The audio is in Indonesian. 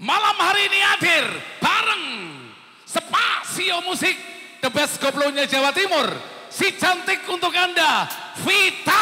Malam hari ini hadir bareng Spasio Musik The Best Koplonya Jawa Timur. Si cantik untuk Anda, Vita.